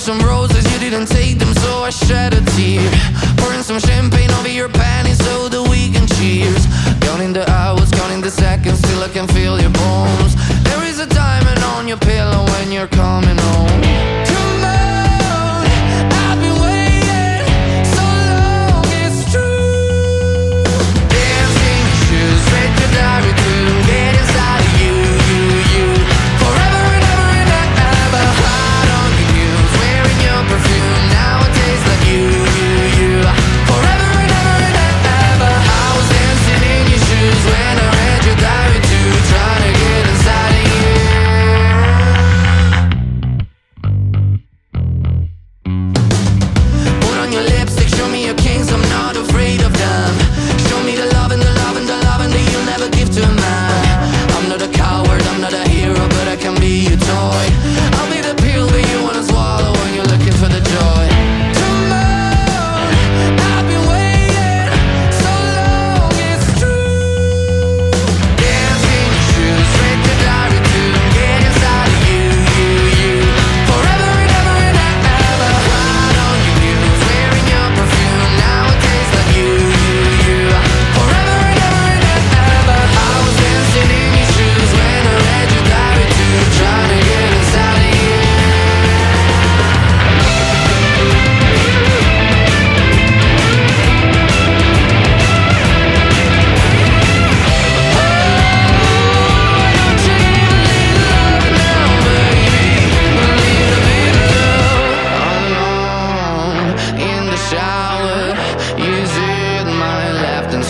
some roses, you didn't take them, so I shed a tear. Pouring some champagne over your panties so that we can cheers. Counting the hours, counting the seconds, still I can feel your bones. There is a diamond on your pillow when you're coming.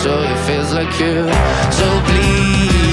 so it feels like you. So please.